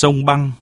sông băng.